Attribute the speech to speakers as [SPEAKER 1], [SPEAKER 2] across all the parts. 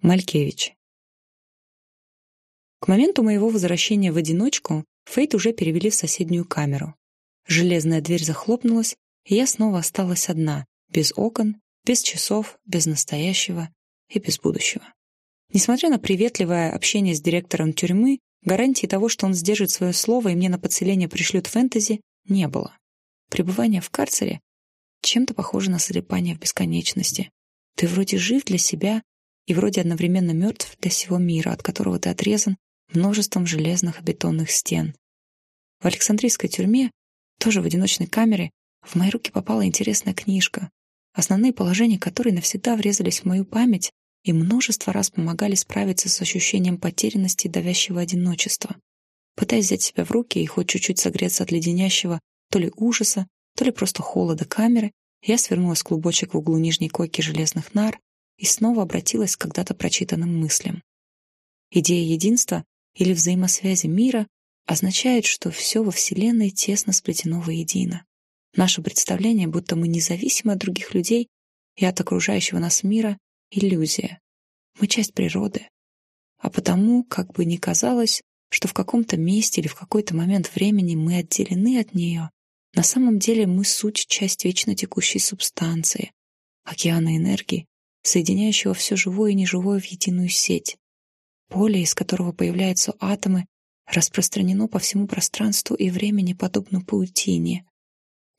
[SPEAKER 1] Малькевич. К моменту моего возвращения в одиночку Фейт уже перевели в соседнюю камеру. Железная дверь захлопнулась, и я снова осталась одна, без окон, без часов, без настоящего и без будущего. Несмотря на приветливое общение с директором тюрьмы, гарантии того, что он сдержит свое слово и мне на подселение пришлют фэнтези, не было. Пребывание в карцере чем-то похоже на залипание в бесконечности. Ты вроде жив для себя, и вроде одновременно мертв для всего мира, от которого ты отрезан множеством железных и бетонных стен. В Александрийской тюрьме, тоже в одиночной камере, в мои руки попала интересная книжка, основные положения которой навсегда врезались в мою память и множество раз помогали справиться с ощущением потерянности и давящего одиночества. Пытаясь взять себя в руки и хоть чуть-чуть согреться от леденящего то ли ужаса, то ли просто холода камеры, я свернулась клубочек в углу нижней койки железных нар и снова обратилась к когда-то прочитанным мыслям. Идея единства или взаимосвязи мира означает, что все во Вселенной тесно сплетено воедино. Наше представление, будто мы независимы от других людей и от окружающего нас мира, — иллюзия. Мы часть природы. А потому, как бы ни казалось, что в каком-то месте или в какой-то момент времени мы отделены от нее, на самом деле мы суть часть вечно текущей субстанции, океана энергии, соединяющего все живое и неживое в единую сеть. Поле, из которого появляются атомы, распространено по всему пространству и времени подобно паутине.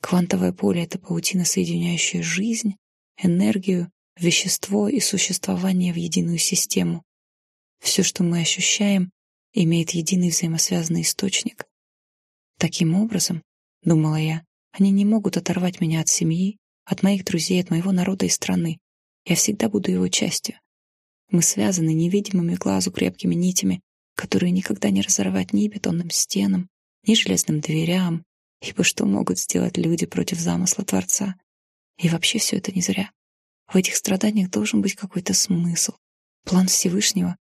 [SPEAKER 1] Квантовое поле — это паутина, соединяющая жизнь, энергию, вещество и существование в единую систему. Все, что мы ощущаем, имеет единый взаимосвязанный источник. Таким образом, — думала я, — они не могут оторвать меня от семьи, от моих друзей, от моего народа и страны. Я всегда буду его частью. Мы связаны невидимыми глазу крепкими нитями, которые никогда не разорвать ни бетонным стенам, ни железным дверям, ибо что могут сделать люди против замысла Творца? И вообще все это не зря. В этих страданиях должен быть какой-то смысл. План Всевышнего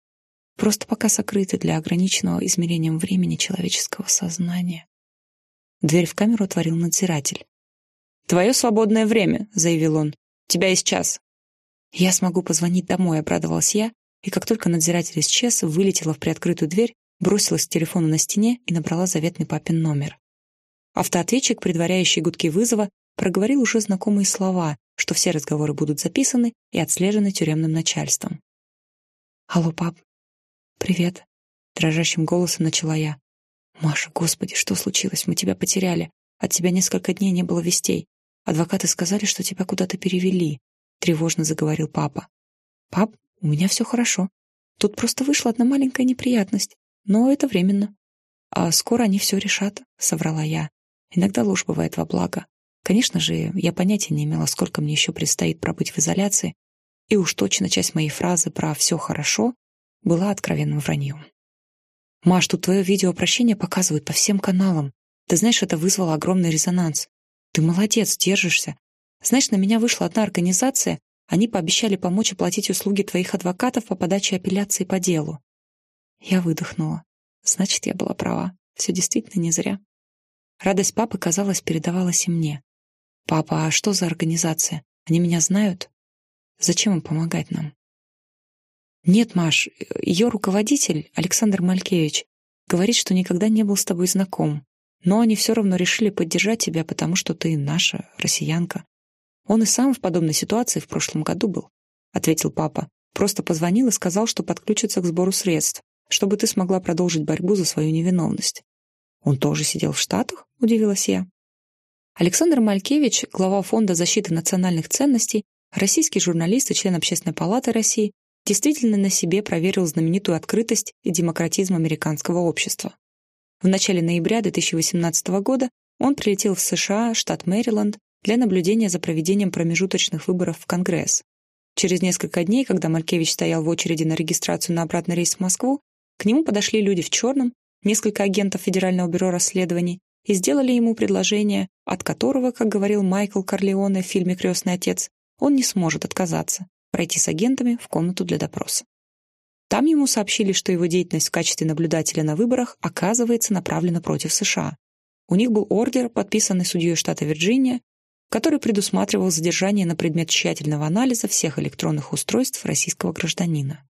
[SPEAKER 1] просто пока сокрытый для ограниченного измерением времени человеческого сознания. Дверь в камеру отворил надзиратель. «Твое свободное время», — заявил он. «У тебя есть час. «Я смогу позвонить домой», — обрадовалась я, и как только надзиратель исчез, вылетела в приоткрытую дверь, бросилась к телефону на стене и набрала заветный папин номер. Автоответчик, предваряющий гудки вызова, проговорил уже знакомые слова, что все разговоры будут записаны и отслежены тюремным начальством. «Алло, пап. Привет», — дрожащим голосом начала я. «Маша, господи, что случилось? Мы тебя потеряли. От тебя несколько дней не было вестей. Адвокаты сказали, что тебя куда-то перевели. — тревожно заговорил папа. «Пап, у меня все хорошо. Тут просто вышла одна маленькая неприятность, но это временно. А скоро они все решат», — соврала я. Иногда ложь бывает во благо. Конечно же, я понятия не имела, сколько мне еще предстоит пробыть в изоляции, и уж точно часть моей фразы про «все хорошо» была откровенным враньем. «Маш, тут твое видеообращение показывают по всем каналам. Ты знаешь, это вызвало огромный резонанс. Ты молодец, держишься. Знаешь, на меня вышла одна организация, они пообещали помочь оплатить услуги твоих адвокатов по подаче апелляции по делу. Я выдохнула. Значит, я была права. Все действительно не зря. Радость папы, казалось, передавалась и мне. «Папа, а что за организация? Они меня знают? Зачем им помогать нам?» «Нет, Маш, ее руководитель, Александр Малькевич, говорит, что никогда не был с тобой знаком, но они все равно решили поддержать тебя, потому что ты наша, россиянка. Он и сам в подобной ситуации в прошлом году был, ответил папа. Просто позвонил и сказал, что подключится к сбору средств, чтобы ты смогла продолжить борьбу за свою невиновность. Он тоже сидел в Штатах? Удивилась я. Александр Малькевич, глава Фонда защиты национальных ценностей, российский журналист и член Общественной палаты России, действительно на себе проверил знаменитую открытость и демократизм американского общества. В начале ноября 2018 года он прилетел в США, штат Мэриленд, для наблюдения за проведением промежуточных выборов в Конгресс. Через несколько дней, когда Маркевич стоял в очереди на регистрацию на обратный рейс в Москву, к нему подошли люди в черном, несколько агентов Федерального бюро расследований, и сделали ему предложение, от которого, как говорил Майкл Корлеоне в фильме «Крестный отец», он не сможет отказаться, пройти с агентами в комнату для допроса. Там ему сообщили, что его деятельность в качестве наблюдателя на выборах оказывается направлена против США. У них был ордер, подписанный судьей штата Вирджиния, который предусматривал задержание на предмет тщательного анализа всех электронных устройств российского гражданина.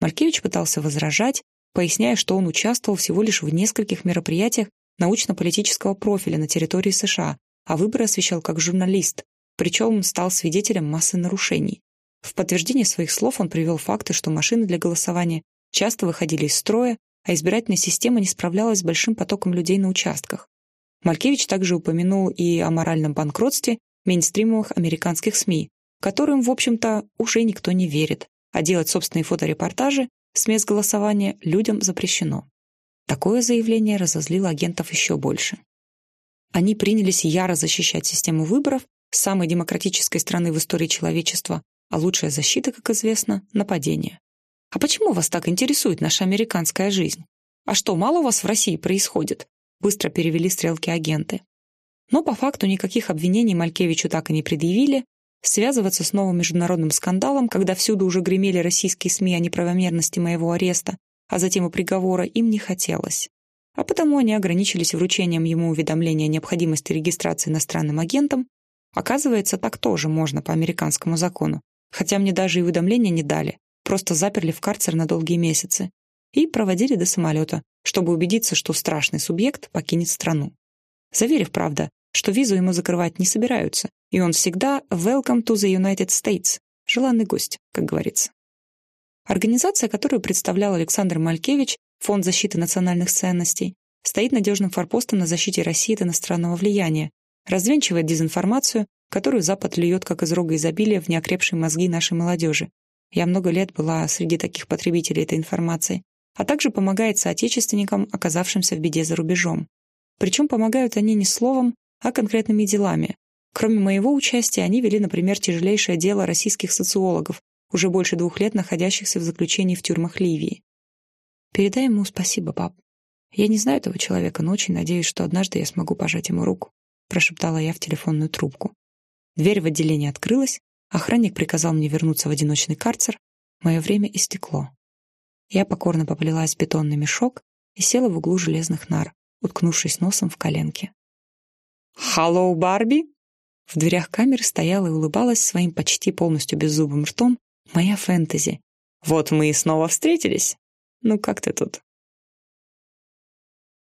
[SPEAKER 1] Малькевич пытался возражать, поясняя, что он участвовал всего лишь в нескольких мероприятиях научно-политического профиля на территории США, а выборы освещал как журналист, причем стал свидетелем массы нарушений. В подтверждение своих слов он привел факты, что машины для голосования часто выходили из строя, а избирательная система не справлялась с большим потоком людей на участках. Малькевич также упомянул и о моральном банкротстве мейнстримовых американских СМИ, которым, в общем-то, уже никто не верит, а делать собственные фоторепортажи с мест голосования людям запрещено. Такое заявление разозлило агентов еще больше. Они принялись яро защищать систему выборов самой демократической страны в истории человечества, а лучшая защита, как известно, нападение. А почему вас так интересует наша американская жизнь? А что, мало у вас в России происходит? Быстро перевели стрелки агенты. Но по факту никаких обвинений Малькевичу так и не предъявили. Связываться с новым международным скандалом, когда всюду уже гремели российские СМИ о неправомерности моего ареста, а затем и приговора, им не хотелось. А потому они ограничились вручением ему уведомления о необходимости регистрации иностранным агентом. Оказывается, так тоже можно по американскому закону. Хотя мне даже и уведомления не дали, просто заперли в карцер на долгие месяцы и проводили до самолета, чтобы убедиться, что страшный субъект покинет страну. Заверив, правда, что визу ему закрывать не собираются, и он всегда «welcome to the United States», желанный гость, как говорится. Организация, которую представлял Александр Малькевич, Фонд защиты национальных ценностей, стоит надежным форпостом на защите России от иностранного влияния, развенчивает дезинформацию, которую Запад льет как из рога изобилия в неокрепшие мозги нашей молодежи. Я много лет была среди таких потребителей этой информации, а также помогает соотечественникам, оказавшимся в беде за рубежом. Причем помогают они не словом, а конкретными делами. Кроме моего участия, они вели, например, тяжелейшее дело российских социологов, уже больше двух лет находящихся в заключении в тюрьмах Ливии. Передай ему спасибо, пап. Я не знаю этого человека, но очень надеюсь, что однажды я смогу пожать ему руку, прошептала я в телефонную трубку. Дверь в отделение открылась, охранник приказал мне вернуться в одиночный карцер, мое время истекло. Я покорно поплелась в бетонный мешок и села в углу железных нар, уткнувшись носом в коленки. «Халлоу, Барби!» В дверях камеры стояла и улыбалась своим почти полностью беззубым ртом моя фэнтези. «Вот мы и снова встретились. Ну как ты тут?»